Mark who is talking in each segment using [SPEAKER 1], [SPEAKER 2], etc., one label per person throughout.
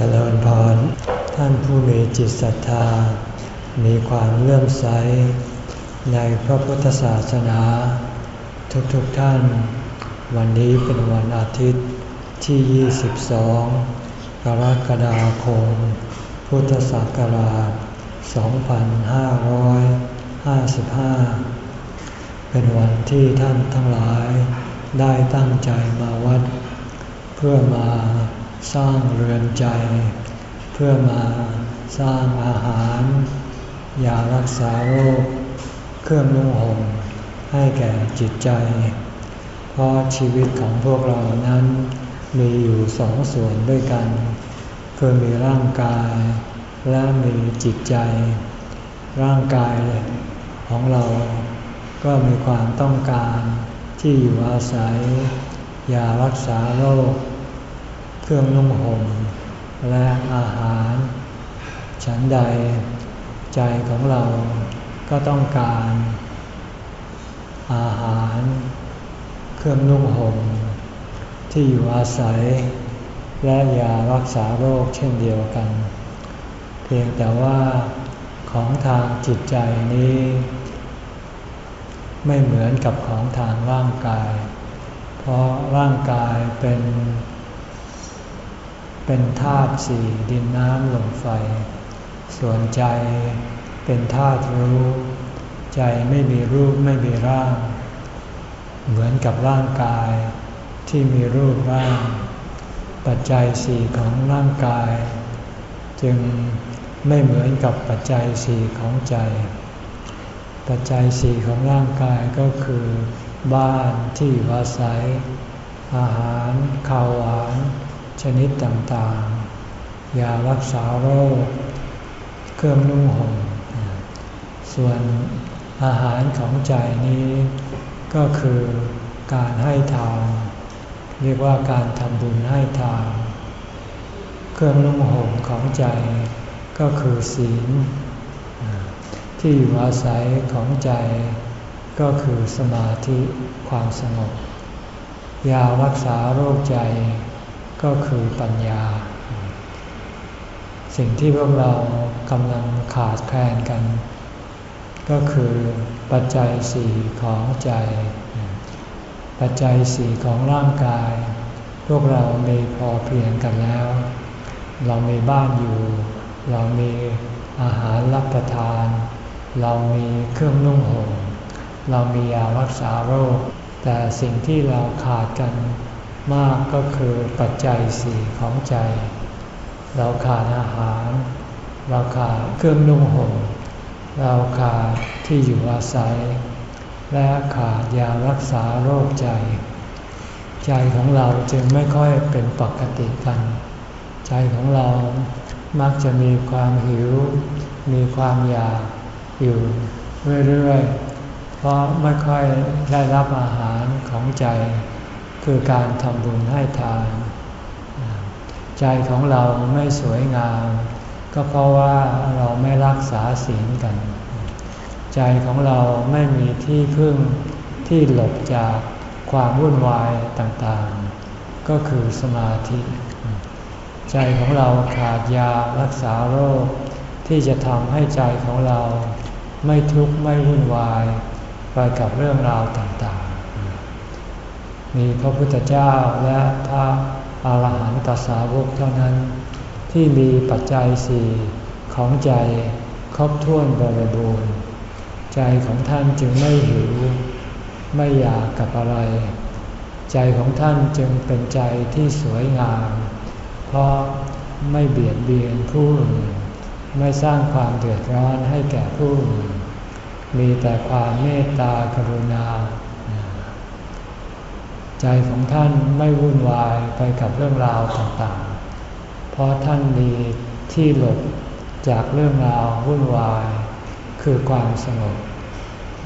[SPEAKER 1] เจริญพร ท่านผู้มีจิตศรัทธา มีความเลื่อมใส ในพระพุทธศาสนา ทุกๆทท่าน วันนี้เป็นวันอาทิตย์ที่ 22 กรกฎาคม พุทธศักราช 2555 เป็นวันที่ท่านทั้งหลายได้ตั้งใจมาวัด เพื่อมา สร้างเรือนใจ เพื่อมาสร้างอาหารยารักษาโรค เครื่องนุ่งห่มให้แก่จิตใจ เพราะชีวิตของพวกเรานั้นมีอยู่สองส่วนด้วยกัน คือมีร่างกาย และมีจิตใจ ร่างกายของเราก็มีความต้องการที่อยู่อาศัยยารักษาโรค เครื่องนุ่งห่มและอาหาร ฉันใดใจของเราก็ต้องการ อาหาร เครื่องนุ่งห่มที่อยู่อาศัย และยารักษาโรคเช่นเดียวกัน เพียงแต่ว่าของทางจิตใจนี้ ไม่เหมือนกับของทางร่างกาย เพราะร่างกายเป็น เป็นธาตุสี่ดินน้ำลมไฟ ส่วนใจเป็นธาตุรู้ ใจไม่มีรูปไม่มีร่าง เหมือนกับร่างกายที่มีรูปร่าง ปัจจัยสี่ของร่างกาย จึงไม่เหมือนกับปัจจัยสี่ของใจ ปัจจัยสี่ของร่างกายก็คือ บ้านที่อาศัย อาหารข้าวหวาน ชนิดต่างๆ ยารักษาโรค เครื่องนุ่งห่ม ส่วนอาหารของใจนี้ ก็คือการให้ทานเรียกว่าการทำบุญให้ทานเครื่องนุ่งห่มของใจก็คือศีล ที่อยู่อาศัยของใจ ก็คือสมาธิความสงบ ยารักษาโรคใจ ก็คือปัญญา สิ่งที่พวกเรากำลังขาดแคลนกัน ก็คือปัจจัยสี่ของใจ ปัจจัยสี่ของร่างกาย พวกเรามีพอเพียงกันแล้ว เรามีบ้านอยู่ เรามีอาหารรับประทาน เรามีเครื่องนุ่งห่มเรามียารักษาโรค แต่สิ่งที่เราขาดกัน มากก็คือปัจจัยสี่ของใจ เราขาดอาหาร เราขาดเครื่องนุ่งห่ม เราขาดที่อยู่อาศัย และขาดยารักษาโรคใจ ใจของเราจึงไม่ค่อยเป็นปกติกัน ใจของเรามักจะมีความหิว มีความอยากอยู่เรื่อยๆ เพราะไม่ค่อยได้รับอาหารของใจ คือการทำบุญให้ทาน ใจของเราไม่สวยงาม ก็เพราะว่าเราไม่รักษาศีลกัน ใจของเราไม่มีที่พึ่งที่หลบจากความวุ่นวายต่างๆ ก็คือสมาธิ ใจของเราขาดยารักษาโรค ที่จะทำให้ใจของเราไม่ทุกข์ไม่วุ่นวาย ไปกับเรื่องราวต่าง มีพระพุทธเจ้าและพระอาหารหันตสาวกเท่านั้น ที่มีปัจจัยสี่ของใจครบถ้วนบริบูรณ์ ใจของท่านจึงไม่หิว ไม่อยากกับอะไร ใจของท่านจึงเป็นใจที่สวยงาม เพราะไม่เบียดเบียนผู้อื่นไม่สร้างความเดือดร้อนให้แก่ผู้อื่นมีแต่ความเมตตากรุณา ใจของท่านไม่วุ่นวายไปกับเรื่องราวต่างๆ เพราะท่านมีที่หลบจากเรื่องราววุ่นวาย คือความสงบ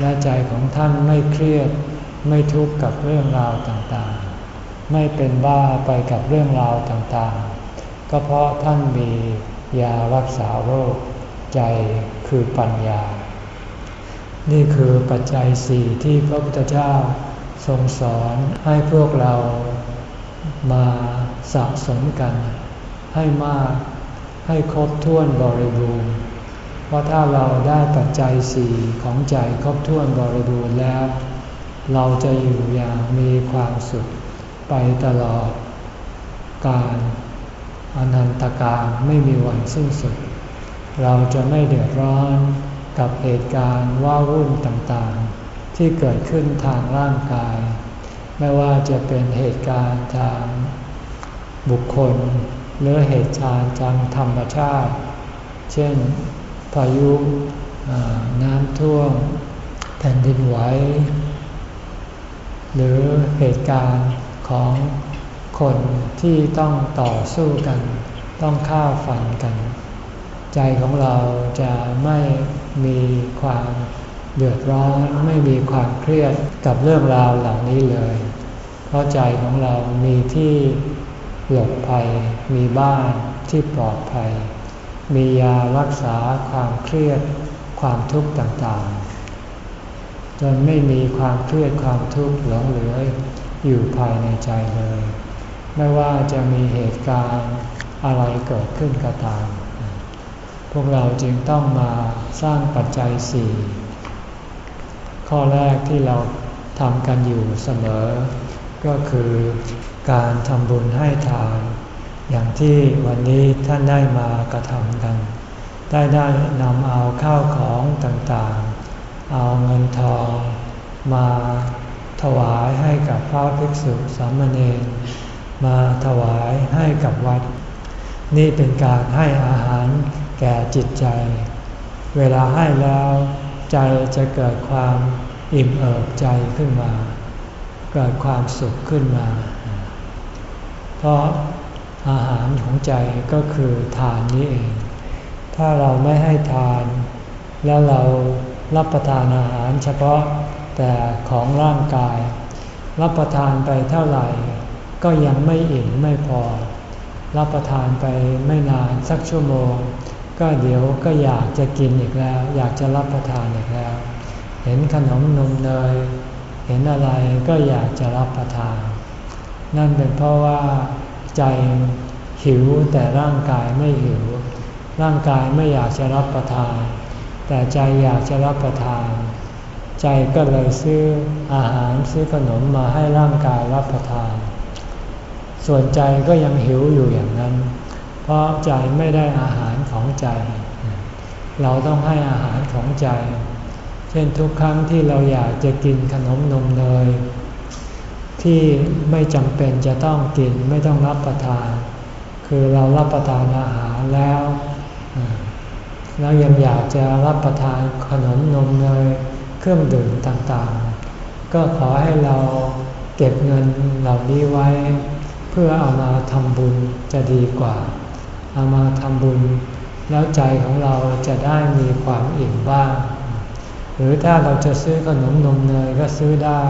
[SPEAKER 1] และใจของท่านไม่เครียดไม่ทุกข์กับเรื่องราวต่างๆ ไม่เป็นบ้าไปกับเรื่องราวต่างๆ ก็เพราะท่านมียารักษาโรค ใจคือปัญญา นี่คือปัจจัยสี่ที่พระพุทธเจ้า ทรงสอนให้พวกเรามาสะสมกัน ให้มากให้ครบถ้วนบริบูรณ์ เพราะถ้าเราได้ปัจจัยสี่ของใจครบถ้วนบริบูรณ์แล้ว เราจะอยู่อย่างมีความสุขไปตลอด การอนันตการไม่มีวันสิ้นสุด เราจะไม่เดือดร้อนกับเหตุการณ์ว่าวุ่นต่างๆ ที่เกิดขึ้นทางร่างกาย ไม่ว่าจะเป็นเหตุการณ์ทางบุคคล หรือเหตุการณ์ทางธรรมชาติ เช่น พายุน้ำท่วมแผ่นดินไหวหรือเหตุการณ์ของคนที่ต้องต่อสู้กัน ต้องฆ่าฟันกัน ใจของเราจะไม่มีความ เดือดร้อนไม่มีความเครียดกับเรื่องราวเหล่านี้เลย เพราะใจของเรามีที่หลบภัย มีบ้านที่ปลอดภัย มียารักษาความเครียดความทุกข์ต่างๆ จนไม่มีความเครียดความทุกข์หลงเหลืออยู่ภายในใจเลย ไม่ว่าจะมีเหตุการณ์อะไรเกิดขึ้นก็ตาม พวกเราจึงต้องมาสร้างปัจจัยสี่ ข้อแรกที่เราทำกันอยู่เสมอ ก็คือการทำบุญให้ทาน อย่างที่วันนี้ท่านได้มากระทำกัน ได้ได้นำเอาข้าวของต่างๆ เอาเงินทองมาถวายให้กับพระภิกษุสามเณรมาถวายให้กับวัด นี่เป็นการให้อาหารแก่จิตใจ เวลาให้แล้ว ใจจะเกิดความอิ่มเอิบใจขึ้นมา เกิดความสุขขึ้นมา เพราะอาหารของใจก็คือทานนี้เอง ถ้าเราไม่ให้ทาน แล้วเรารับประทานอาหารเฉพาะแต่ของร่างกาย รับประทานไปเท่าไหร่ ก็ยังไม่อิ่มไม่พอ รับประทานไปไม่นานสักชั่วโมง ก็เดี๋ยวก็อยากจะกินอีกแล้ว อยากจะรับประทานอีกแล้ว เห็นขนมนมเนยเห็นอะไรก็อยากจะรับประทาน นั่นเป็นเพราะว่าใจหิวแต่ร่างกายไม่หิว ร่างกายไม่อยากจะรับประทาน แต่ใจอยากจะรับประทาน ใจก็เลยซื้ออาหารซื้อขนมมาให้ร่างกายรับประทาน ส่วนใจก็ยังหิวอยู่อย่างนั้น เพราะใจไม่ได้อาหาร ของใจ เราต้องให้อาหารของใจ เช่นทุกครั้งที่เราอยากจะกินขนมนมเนยที่ไม่จำเป็นจะต้องกินไม่ต้องรับประทาน คือเรารับประทานอาหารแล้ว แล้วยังอยากจะรับประทานขนมนมเนยเครื่องดื่มต่างๆ ก็ขอให้เราเก็บเงินเหล่านี้ไว้ เพื่อเอามาทำบุญจะดีกว่า เอามาทำบุญ แล้วใจของเราจะได้มีความอิ่มบ้าง หรือถ้าเราจะซื้อขนมนมเนยก็ซื้อได้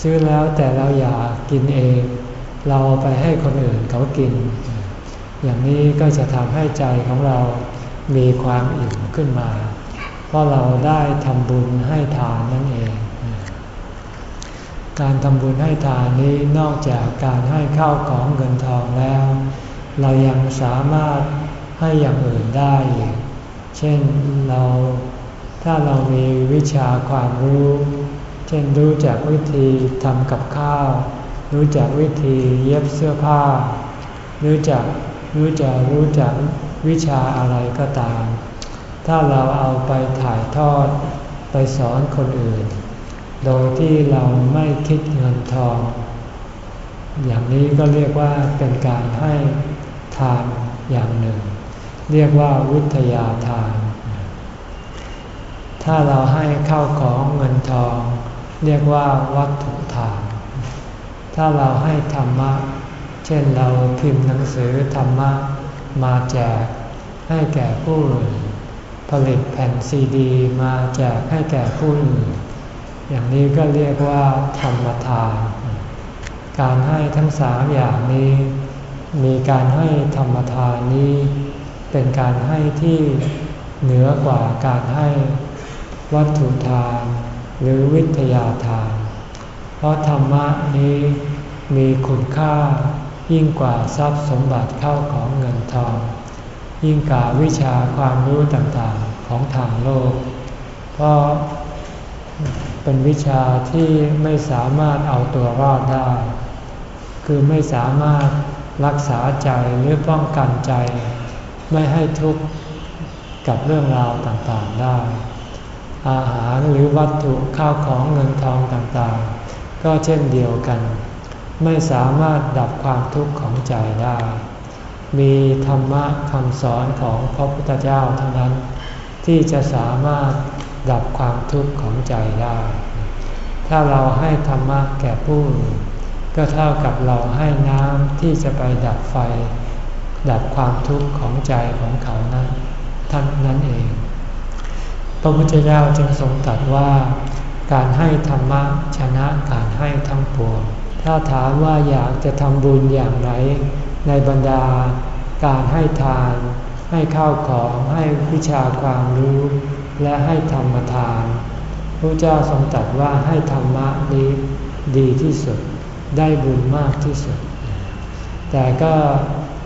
[SPEAKER 1] ซื้อแล้วแต่เราอยากกินเอง เราไปให้คนอื่นเขากิน อย่างนี้ก็จะทำให้ใจของเรามีความอิ่มขึ้นมา เพราะเราได้ทำบุญให้ทานนั่นเอง การทำบุญให้ทานนี้นอกจากการให้ข้าวของเงินทองแล้ว เรายังสามารถ ให้อย่างอื่นได้ เช่นเราถ้าเรามีวิชาความรู้ เช่นรู้จักวิธีทำกับข้าว รู้จักวิธีเย็บเสื้อผ้า รู้จักรู้จักรู้จักวิชาอะไรก็ตาม ถ้าเราเอาไปถ่ายทอดไปสอนคนอื่น โดยที่เราไม่คิดเงินทอง อย่างนี้ก็เรียกว่าเป็นการให้ทานอย่างหนึ่ง เรียกว่าวิทยาทาน ถ้าเราให้เข้าของเงินทอง เรียกว่าวัตถุทาน ถ้าเราให้ธรรมะ เช่นเราพิมพ์หนังสือธรรมะมาแจกให้แก่ผู้อื่นผลิตแผ่นซีดีมาแจกให้แก่ผู้อื่นอย่างนี้ก็เรียกว่าธรรมทาน การให้ทั้งสามอย่างนี้ มีการให้ธรรมทานนี้ เป็นการให้ที่เหนือกว่าการให้วัตถุทาน หรือวิทยาทาน เพราะธรรมะนี้มีคุณค่ายิ่งกว่าทรัพย์สมบัติเข้าของเงินทอง ยิ่งกว่าวิชาความรู้ต่างๆของทางโลก เพราะเป็นวิชาที่ไม่สามารถเอาตัวรอดได้ คือไม่สามารถรักษาใจหรือป้องกันใจ ไม่ให้ทุกข์กับเรื่องราวต่างๆได้ อาหารหรือวัตถุข้าวของเงินทองต่างๆ ก็เช่นเดียวกัน ไม่สามารถดับความทุกข์ของใจได้ มีธรรมะคำสอนของพระพุทธเจ้าเท่านั้น ที่จะสามารถดับความทุกข์ของใจได้ ถ้าเราให้ธรรมะแก่ผู้อื่นก็เท่ากับเราให้น้ำที่จะไปดับไฟ ดับความทุกข์ของใจของเขานั้นท่านนั้นเอง พระพุทธเจ้าจึงทรงตรัสว่าการให้ธรรมะชนะการให้ทั้งปวง ถ้าถามว่าอยากจะทำบุญอย่างไร ในบรรดา การให้ทาน ให้ข้าวของให้วิชาความรู้ และให้ธรรมทานพระเจ้าทรงตรัสว่าให้ธรรมะนี้ดีที่สุด ได้บุญมากที่สุด แต่ก็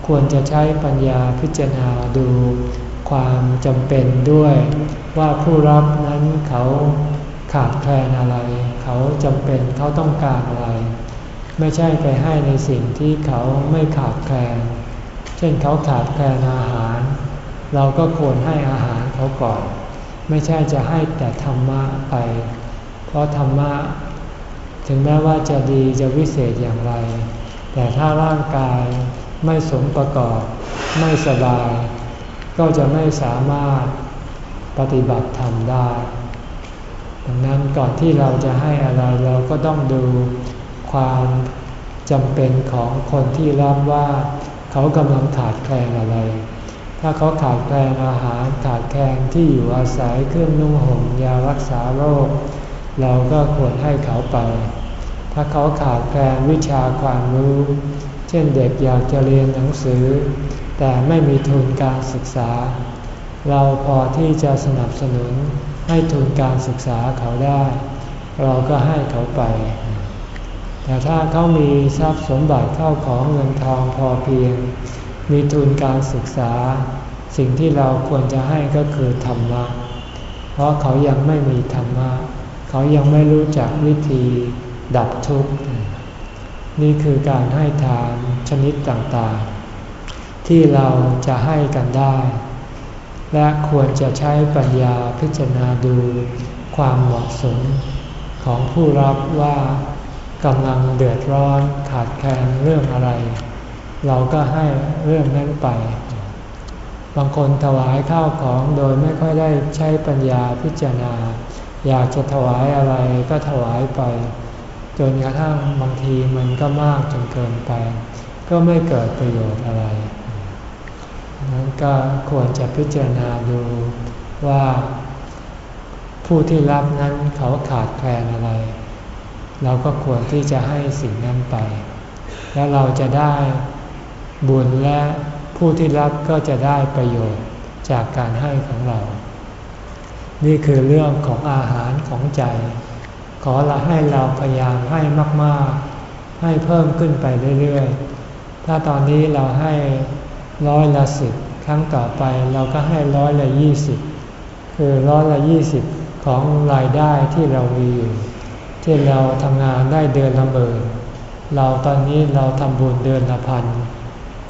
[SPEAKER 1] ควรจะใช้ปัญญาพิจารณาดูความจำเป็นด้วย ว่าผู้รับนั้นเขาขาดแคลนอะไร เขาจำเป็นเขาต้องการอะไร ไม่ใช่ไปให้ในสิ่งที่เขาไม่ขาดแคลน เช่นเขาขาดแคลนอาหาร เราก็ควรให้อาหารเขาก่อน ไม่ใช่จะให้แต่ธรรมะไป เพราะธรรมะถึงแม้ว่าจะดีจะวิเศษอย่างไร แต่ถ้าร่างกาย ไม่สมประกอบ ไม่สบาย ก็จะไม่สามารถปฏิบัติธรรมได้ ดังนั้นก่อนที่เราจะให้อะไรเราก็ต้องดูความจำเป็นของคนที่รับว่าเขากำลังขาดแคลนอะไร ถ้าเขาขาดแคลนอาหารขาดแคลนที่อยู่อาศัยเครื่องนุ่งห่มยารักษาโรค เราก็ควรให้เขาไป ถ้าเขาขาดแคลนวิชาความรู้ ช่นเด็กอยากจะเรียนหนังสือ แต่ไม่มีทุนการศึกษา เราพอที่จะสนับสนุนให้ทุนการศึกษาเขาได้ เราก็ให้เขาไป แต่ถ้าเขามีทรัพย์สมบัติเข้าของเงินทองพอเพียง มีทุนการศึกษา สิ่งที่เราควรจะให้ก็คือธรรมะ เพราะเขายังไม่มีธรรมะ เขายังไม่รู้จักวิธีดับทุกข์ นี่คือการให้ทานชนิดต่างๆ ที่เราจะให้กันได้ และควรจะใช้ปัญญาพิจารณาดูความเหมาะสมของผู้รับว่ากำลังเดือดร้อนขาดแคลนเรื่องอะไร เราก็ให้เรื่องนั้นไป บางคนถวายข้าวของโดยไม่ค่อยได้ใช้ปัญญาพิจารณา อยากจะถวายอะไรก็ถวายไป จนกระทั่งบางทีมันก็มากจนเกินไป ก็ไม่เกิดประโยชน์อะไรนั้นก็ควรจะพิจารณาดูว่าผู้ที่รับนั้นเขาขาดแคลนอะไร เราก็ควรที่จะให้สิ่งนั้นไป แล้วเราจะได้บุญและผู้ที่รับก็จะได้ประโยชน์จากการให้ของเรา นี่คือเรื่องของอาหารของใจ ขอเราให้เราพยายามให้มาก ๆ ให้เพิ่มขึ้นไปเรื่อย ๆ ถ้าตอนนี้เราให้ร้อยละสิบครั้งต่อไปเราก็ให้ร้อยละยี่สิบคือร้อยละยี่สิบของรายได้ที่เรามีอยู่ที่เราทำงานได้เดือนละหมื่นเราตอนนี้เราทำบุญเดือนละพัน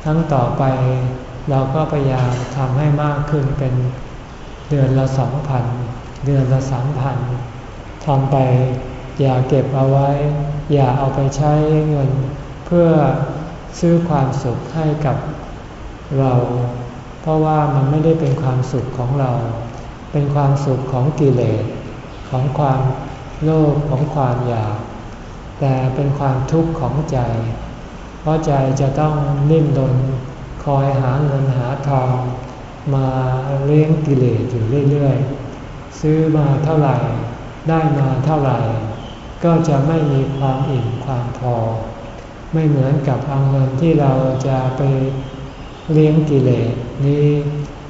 [SPEAKER 1] ครั้งต่อไปเราก็พยายามทำให้มากขึ้นเป็นเดือนละสองพันเดือนละสามพัน ทำไปอย่าเก็บเอาไว้ อย่าเอาไปใช้เงิน เพื่อซื้อความสุขให้กับเรา เพราะว่ามันไม่ได้เป็นความสุขของเรา เป็นความสุขของกิเลส ของความโลภของความอยาก แต่เป็นความทุกข์ของใจ เพราะใจจะต้องนิ่มดนคอยหาเงินหาทองมาเลี้ยงกิเลสอยู่เรื่อยๆ ซื้อมาเท่าไหร่ ได้มาเท่าไหร่ ก็จะไม่มีความอิ่มความพอ ไม่เหมือนกับเอาเงินที่เราจะไปเลี้ยงกิเลสนี้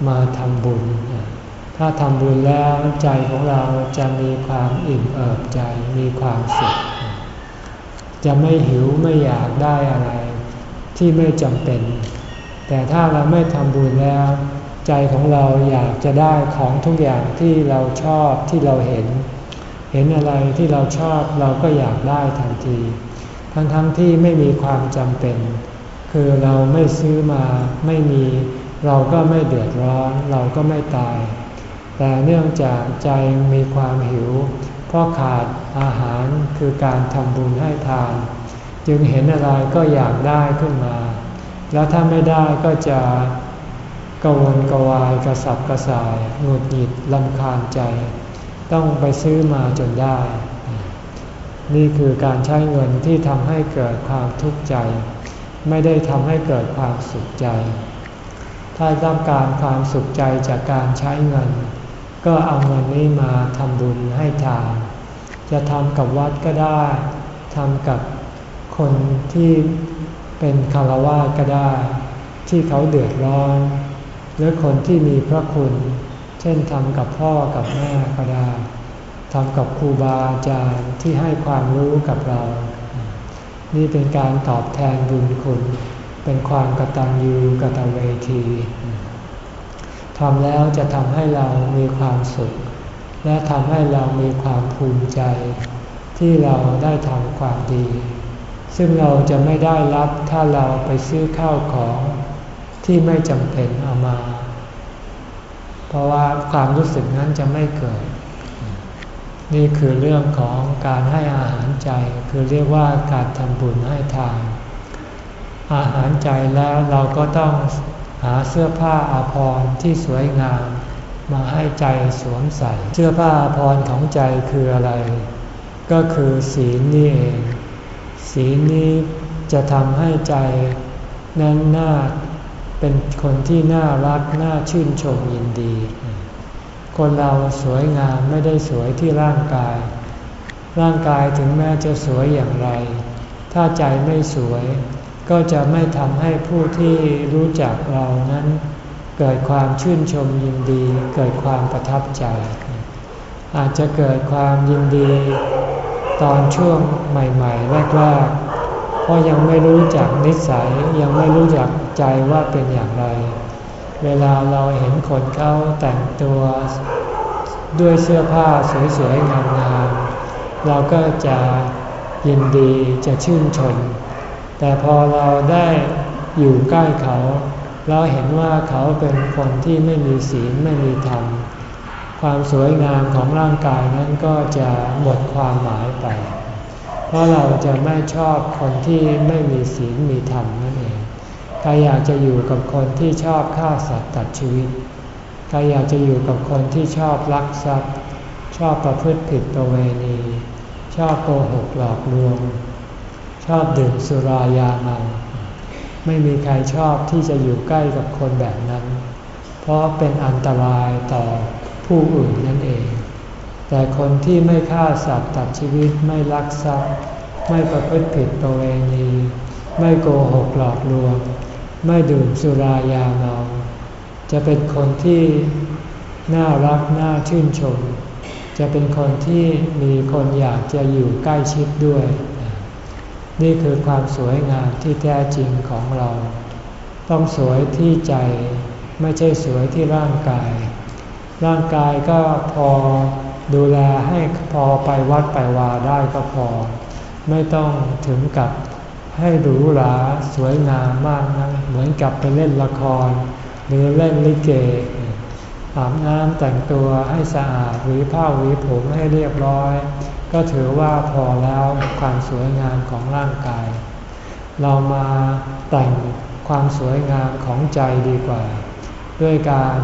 [SPEAKER 1] มาทำบุญ ถ้าทำบุญแล้วใจของเราจะมีความอิ่มเอิบใจมีความสุข จะไม่หิวไม่อยากได้อะไร ที่ที่ไม่จำเป็น แต่ถ้าเราไม่ทำบุญแล้ว ใจของเราอยากจะได้ของทุกอย่างที่เราชอบที่เราเห็น เห็นอะไรที่เราชอบเราก็อยากได้ทันที ทั้งๆทที่ไม่มีความจำเป็น คือเราไม่ซื้อมาไม่มีเราก็ไม่เดือดร้อน เราก็ไม่ตาย แต่เนื่องจากใจมีความหิว เพราะขาดอาหารคือการทำบุญให้ทาน จึงเห็นอะไรก็อยากได้ขึ้นมา แล้วถ้าไม่ได้ก็จะกวนกวายกระสับกระส่ายหงุดหงิดลำคาญใจ ต้องไปซื้อมาจนได้ นี่คือการใช้เงินที่ทำให้เกิดความทุกข์ใจ ไม่ได้ทำให้เกิดความสุขใจ ถ้าต้องการความสุขใจจากการใช้เงิน ก็เอาเงินนี้มาทำบุญให้ทานจะทำกับวัดก็ได้ทำกับคนที่เป็นคารวะก็ได้ ที่เขาเดือดร้อน หรือคนที่มีพระคุณ เช่นทำกับพ่อกับแม่ก็ได้ทำกับครูบาอาจารย์ที่ให้ความรู้กับเรา นี่เป็นการตอบแทนบุญคุณ เป็นความกตัญญูกตเวทีทำแล้วจะทำให้เรามีความสุข และทำให้เรามีความภูมิใจ ที่เราได้ทำความดี ซึ่งเราจะไม่ได้รับถ้าเราไปซื้อข้าวของที่ไม่จำเป็นเอามา เพราะว่าความรู้สึกนั้นจะไม่เกิด นี่คือเรื่องของการให้อาหารใจ คือเรียกว่าการทำบุญให้ทาน อาหารใจแล้วเราก็ต้องหาเสื้อผ้าอาภรณ์ที่สวยงาม มาให้ใจสวมใส่ เสื้อผ้าอาภรณ์ของใจคืออะไร ก็คือศีลนี่เอง ศีลนี้จะทำให้ใจนั้นน่า เป็นคนที่น่ารักน่าชื่นชมยินดี คนเราสวยงามไม่ได้สวยที่ร่างกาย ร่างกายถึงแม้จะสวยอย่างไร ถ้าใจไม่สวย ก็จะไม่ทำให้ผู้ที่รู้จักเรานั้น เกิดความชื่นชมยินดี เกิดความประทับใจ อาจจะเกิดความยินดี ตอนช่วงใหม่ ๆ แรกๆเพราะยังไม่รู้จักนิสัยยังไม่รู้จัก ใจว่าเป็นอย่างไร เวลาเราเห็นคนเขาแต่งตัวด้วยเสื้อผ้าสวยๆงามๆเราก็จะยินดีจะชื่นชม แต่พอเราได้อยู่ใกล้เขา เราเห็นว่าเขาเป็นคนที่ไม่มีศีลไม่มีธรรม ความสวยงามของร่างกายนั้นก็จะหมดความหมายไป เพราะเราจะไม่ชอบคนที่ไม่มีศีลมีธรรมนั่นเอง ใครอยากจะอยู่กับคนที่ชอบฆ่าสัตว์ตัดชีวิต ใครอยากจะอยู่กับคนที่ชอบลักทรัพย์ ชอบประพฤติผิดประเวณี ชอบโกหกหลอกลวง ชอบดื่มสุรายาเมา ไม่มีใครชอบที่จะอยู่ใกล้กับคนแบบนั้น เพราะเป็นอันตรายต่อผู้อื่นนั่นเอง แต่คนที่ไม่ฆ่าสัตว์ตัดชีวิตไม่ลักทรัพย์ ไม่ประพฤติผิดประเวณี ไม่โกหกหลอกลวง ไม่ดื่มสุรายาเมา จะเป็นคนที่น่ารักน่าชื่นชม จะเป็นคนที่มีคนอยากจะอยู่ใกล้ชิดด้วย นี่คือความสวยงามที่แท้จริงของเรา ต้องสวยที่ใจไม่ใช่สวยที่ร่างกาย ร่างกายก็พอดูแลให้พอไปวัดไปวาได้ก็พอ ไม่ต้องถึงกับ ให้หรูหราสวยงามมากนะเหมือนกับไปเล่นละคร หรือเล่นลิเกอาบน้ำแต่งตัวให้สะอาดหรือผ้าหวีผมให้เรียบร้อย ก็ถือว่าพอแล้วความสวยงามของร่างกาย เรามาแต่งความสวยงามของใจดีกว่า ด้วยการ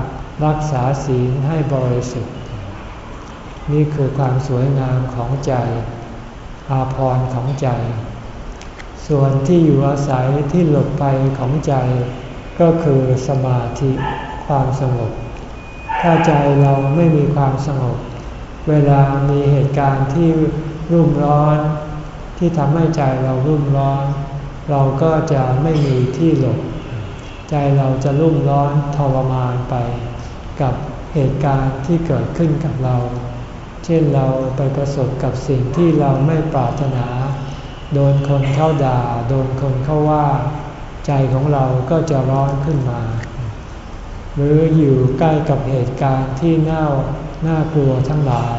[SPEAKER 1] รักษาศีลให้บริสุทธิ์ นี่คือความสวยงามของใจ อาภรณ์ของใจ ส่วนที่อยู่อาศัยที่หลบไปของใจ ก็คือสมาธิความสงบ ถ้าใจเราไม่มีความสงบ เวลามีเหตุการณ์ที่รุ่มร้อน ที่ทำให้ใจเรารุ่มร้อน เราก็จะไม่มีที่หลบ ใจเราจะรุ่มร้อนทรมานไป กับเหตุการณ์ที่เกิดขึ้นกับเรา เช่นเราไปประสบกับสิ่งที่เราไม่ปรารถนา โดนคนเข้าด่า โดนคนเข้าว่า ใจของเราก็จะร้อนขึ้นมา หรืออยู่ใกล้กับเหตุการณ์ที่น่าน่ากลัวทั้งหลาย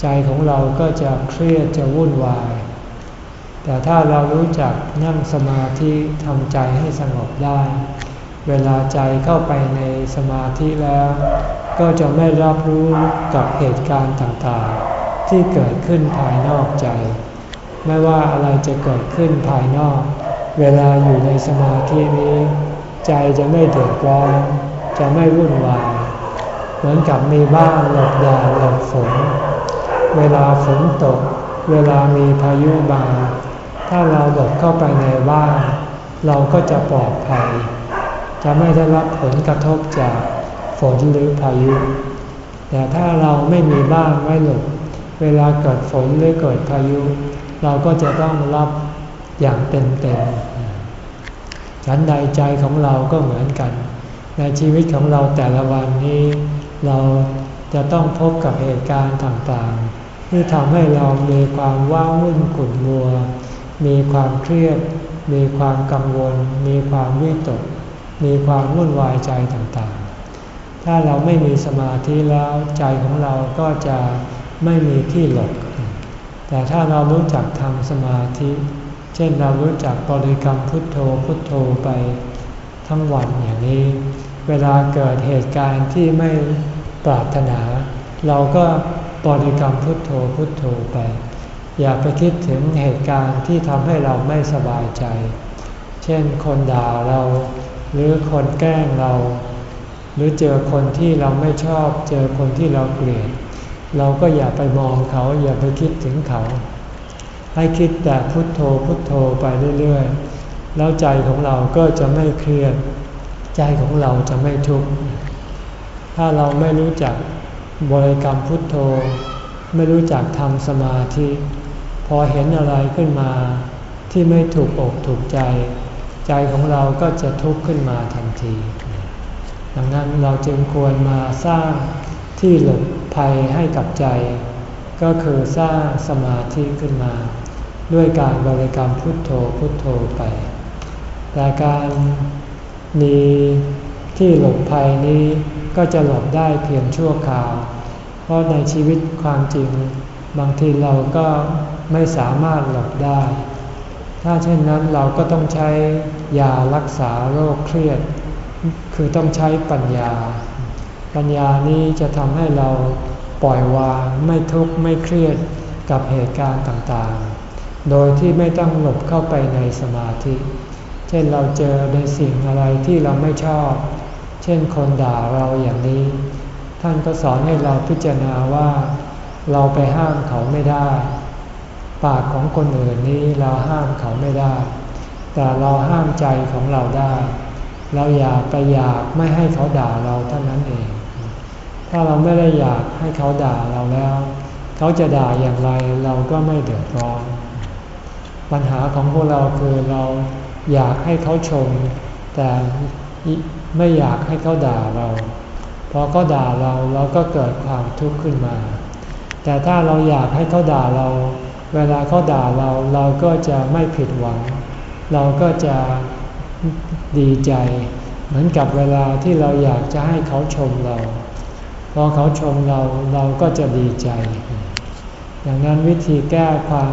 [SPEAKER 1] ใจของเราก็จะเครียดจะวุ่นวาย แต่ถ้าเรารู้จักนั่งสมาธิทำใจให้สงบได้ เวลาใจเข้าไปในสมาธิแล้ว ก็จะไม่รับรู้กับเหตุการณ์ต่างๆ ที่เกิดขึ้นภายนอกใจ ไม่ว่าอะไรจะเกิดขึ้นภายนอก เวลาอยู่ในสมาธินี้ ใจจะไม่เดือดร้อนจะไม่วุ่นวาย เหมือนกับมีบ้านหลบแดดหลบฝน เวลาฝนตก เวลามีพายุมาถ้าเราหลบเข้าไปในบ้าน เราก็จะปลอดภัย จะไม่ได้รับผลกระทบจากฝนหรือพายุ แต่ถ้าเราไม่มีบ้านไว้หลบ เวลาเกิดฝนหรือเกิดพายุ เราก็จะต้องรับอย่างเต็มๆฉันใดใจของเราก็เหมือนกัน ในชีวิตของเราแต่ละวันนี้ เราจะต้องพบกับเหตุการณ์ต่างๆ ที่ทำให้เรามีความว้าวุ่นขุ่นมัว มีความเครียด มีความกังวล มีความวิตก มีความวุ่นวายใจต่างๆ ถ้าเราไม่มีสมาธิแล้วใจของเราก็จะไม่มีที่หลบ แต่ถ้าเรารู้จักทำสมาธิ เช่นเรารู้จักบริกรรมพุทโธพุทโธไปทั้งวันอย่างนี้ เวลาเกิดเหตุการณ์ที่ไม่ปรารถนา เราก็บริกรรมพุทโธพุทโธไป อย่าไปคิดถึงเหตุการณ์ที่ทำให้เราไม่สบายใจ เช่นคนด่าเรา หรือคนแกล้งเรา หรือเจอคนที่เราไม่ชอบ เจอคนที่เราเกลียด เราก็อย่าไปมองเขาอย่าไปคิดถึงเขา ให้คิดแต่พุทโธพุทโธไปเรื่อยๆ แล้วใจของเราก็จะไม่เครียด ใจของเราจะไม่ทุกข์ ถ้าเราไม่รู้จักบริกรรมพุทโธ ไม่รู้จักทำสมาธิ พอเห็นอะไรขึ้นมา ที่ไม่ถูกอกถูกใจ ใจของเราก็จะทุกข์ขึ้นมาทันที ดังนั้นเราจึงควรมาสร้าง ที่หลบภัยให้กับใจ ก็คือสร้างสมาธิขึ้นมา ด้วยการบริกรรมพุทโธพุทโธไป แต่การมีที่หลบภัยนี้ก็จะหลบได้เพียงชั่วคราว เพราะในชีวิตความจริง บางทีเราก็ไม่สามารถหลบได้ ถ้าเช่นนั้นเราก็ต้องใช้ยารักษาโรคเครียด คือต้องใช้ปัญญา ปัญญานี้จะทำให้เราปล่อยวางไม่ทุกข์ไม่เครียดกับเหตุการณ์ต่างๆ โดยที่ไม่ต้องหลบเข้าไปในสมาธิ เช่นเราเจอในสิ่งอะไรที่เราไม่ชอบ เช่นคนด่าเราอย่างนี้ ท่านก็สอนให้เราพิจารณาว่าเราไปห้ามเขาไม่ได้ ปากของคนอื่นนี้เราห้ามเขาไม่ได้ แต่เราห้ามใจของเราได้ เราอย่าไปอยากไม่ให้เขาด่าเราเท่านั้นเอง ถ้าเราไม่ได้อยากให้เขาด่าเราแล้ว เขาจะด่าอย่างไรเราก็ไม่เดือดร้อน ปัญหาของพวกเราคือเราอยากให้เขาชม แต่ไม่อยากให้เขาด่าเราพอเขาด่าเราเราก็เกิดความทุกข์ขึ้นมา แต่ถ้าเราอยากให้เขาด่าเรา เวลาเขาด่าเราเราก็จะไม่ผิดหวัง เราก็จะดีใจ เหมือนกับเวลาที่เราอยากจะให้เขาชมเรา พอเขาชมเราเราก็จะดีใจ อย่างนั้นวิธีแก้ความ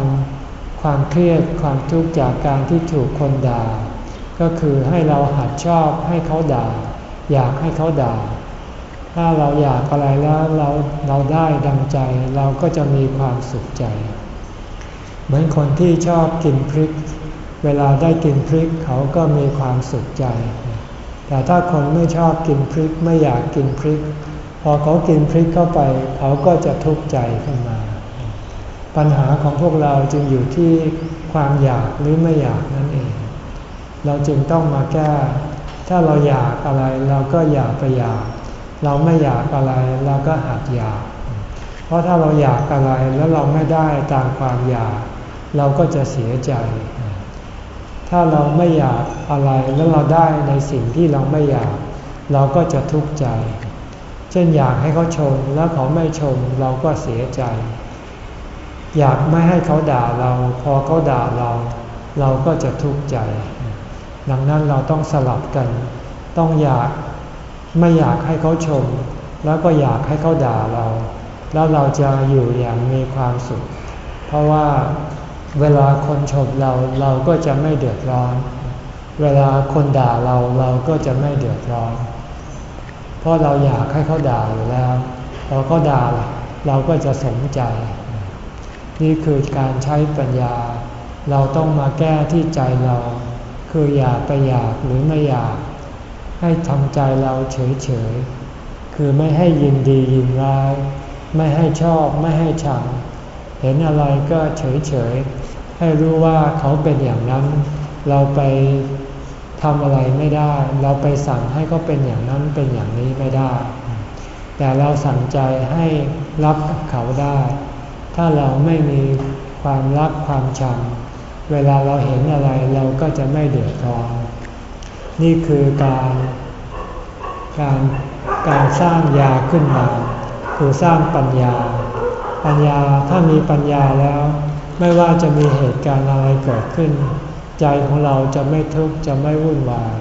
[SPEAKER 1] ความเครียดความทุกข์จากการที่ถูกคนด่า ก็คือให้เราหัดชอบให้เขาด่า อยากให้เขาด่า ถ้าเราอยากอะไรแล้วเราเราได้ดังใจเราก็จะมีความสุขใจ เหมือนคนที่ชอบกินพริก เวลาได้กินพริกเขาก็มีความสุขใจ แต่ถ้าคนไม่ชอบกินพริกไม่อยากกินพริก พอเขากินพริกเข้าไป เขาก็จะทุกข์ใจขึ้นมา ปัญหาของพวกเราจึงอยู่ที่ความอยากหรือไม่อยากนั่นเอง เราจึงต้องมาแก้ ถ้าเราอยากอะไรเราก็อยากไปอยาก เราไม่อยากอะไรเราก็หัดอยาก เพราะถ้าเราอยากอะไรแล้วเราไม่ได้ตามความอยาก เราก็จะเสียใจ ถ้าเราไม่อยากอะไรแล้วเราได้ในสิ่งที่เราไม่อยาก เราก็จะทุกข์ใจ เช่นอยากให้เขาชมแล้วเขาไม่ชมเราก็เสียใจ อยากไม่ให้เขาด่าเรา พอเขาด่าเรา เราก็จะทุกข์ใจ ดังนั้นเราต้องสลับกัน ต้องอยากไม่อยากให้เขาชม แล้วก็อยากให้เขาด่าเรา แล้วเราจะอยู่อย่างมีความสุข เพราะว่าเวลาคนชมเราเราก็จะไม่เดือดร้อน เวลาคนด่าเราเราก็จะไม่เดือดร้อน เพราะเราอยากให้เขาด่าอยู่แล้วพอเขาด่าเราก็จะสนใจ นี่คือการใช้ปัญญา เราต้องมาแก้ที่ใจเรา คืออยากไปอยากหรือไม่อยาก ให้ทำใจเราเฉยๆ คือไม่ให้ยินดียินร้าย ไม่ให้ชอบไม่ให้ชัง เห็นอะไรก็เฉยๆ ให้รู้ว่าเขาเป็นอย่างนั้น เราไป ทำอะไรไม่ได้ เราไปสั่งให้เขาเป็นอย่างนั้นเป็นอย่างนี้ไม่ได้ แต่เราสั่งใจให้รับกับเขาได้ ถ้าเราไม่มีความรักความชัง เวลาเราเห็นอะไรเราก็จะไม่เดือดร้อนนี่คือการการการสร้างยาขึ้นมา คือสร้างปัญญา ปัญญาถ้ามีปัญญาแล้ว ไม่ว่าจะมีเหตุการณ์อะไรเกิดขึ้น ใจของเราจะไม่ทุกข์จะไม่วุ่นวาย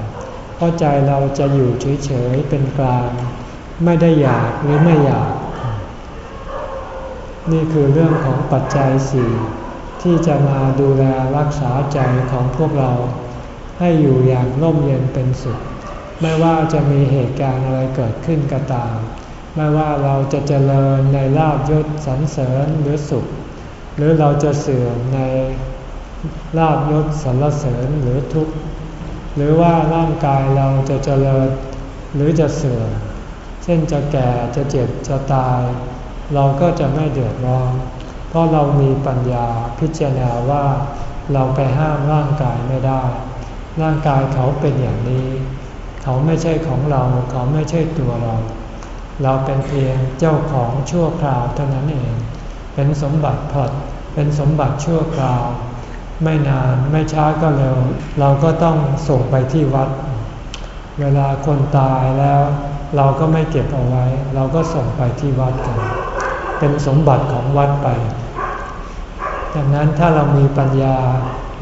[SPEAKER 1] เพราะใจเราจะอยู่เฉยๆเป็นกลาง ไม่ได้อยากหรือไม่อยาก นี่คือเรื่องของปัจจัยสี่ที่จะมาดูแลรักษาใจของพวกเรา ให้อยู่อย่างร่มเย็นเป็นสุข ไม่ว่าจะมีเหตุการณ์อะไรเกิดขึ้นก็ตาม ไม่ว่าเราจะเจริญในลาบยศสรรเสริญหรือสุข หรือเราจะเสื่อมใน ลาบยศสรรเสริญหรือทุกข์หรือว่าร่างกายเราจะเจริญหรือจะเสื่อมเช่นจะแก่จะเจ็บจะตาย เราก็จะไม่เดือดร้อนเพราะเรามีปัญญาพิจารณาว่าเราไปห้ามร่างกายไม่ได้ ร่างกายเขาเป็นอย่างนี้ เขาไม่ใช่ของเรา เขาไม่ใช่ตัวเรา เราเป็นเพียงเจ้าของชั่วคราวเท่านั้นเอง เป็นสมบัติผดเป็นสมบัติชั่วคราว ไม่นานไม่ช้าก็เร็ว เราก็ต้องส่งไปที่วัด เวลาคนตายแล้ว เราก็ไม่เก็บเอาไว้ เราก็ส่งไปที่วัดกัน เป็นสมบัติของวัดไปดังนั้นถ้าเรามีปัญญา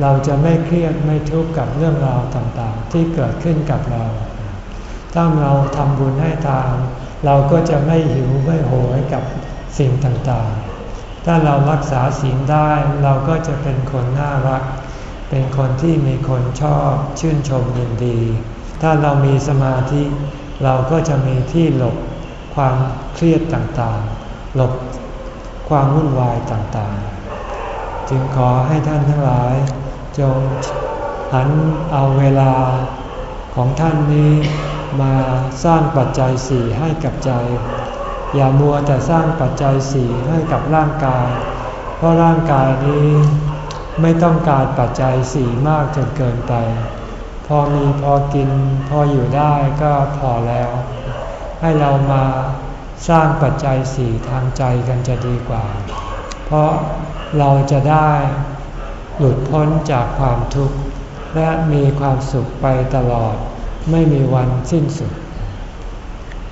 [SPEAKER 1] เราจะไม่เครียดไม่ทุกข์กับเรื่องราวต่างๆ ที่เกิดขึ้นกับเรา ถ้าเราทำบุญให้ทานเราก็จะไม่หิวไม่โหยกับสิ่งต่างๆ ถ้าเรารักษาศีลได้เราก็จะเป็นคนน่ารัก เป็นคนที่มีคนชอบชื่นชมยินดี ถ้าเรามีสมาธิเราก็จะมีที่หลบความเครียดต่างๆ หลบความวุ่นวายต่างๆ จึงขอให้ท่านทั้งหลาย จงหันเอาเวลาของท่านนี้มาสร้างปัจจัยสี่ให้กับใจ อย่ามัวแต่สร้างปัจจัยสี่ให้กับร่างกาย เพราะร่างกายนี้ไม่ต้องการปัจจัยสี่มากจนเกินไป พอมีพอกินพออยู่ได้ก็พอแล้ว ให้เรามาสร้างปัจจัยสี่ทางใจกันจะดีกว่า เพราะเราจะได้หลุดพ้นจากความทุกข์ และมีความสุขไปตลอด ไม่มีวันสิ้นสุด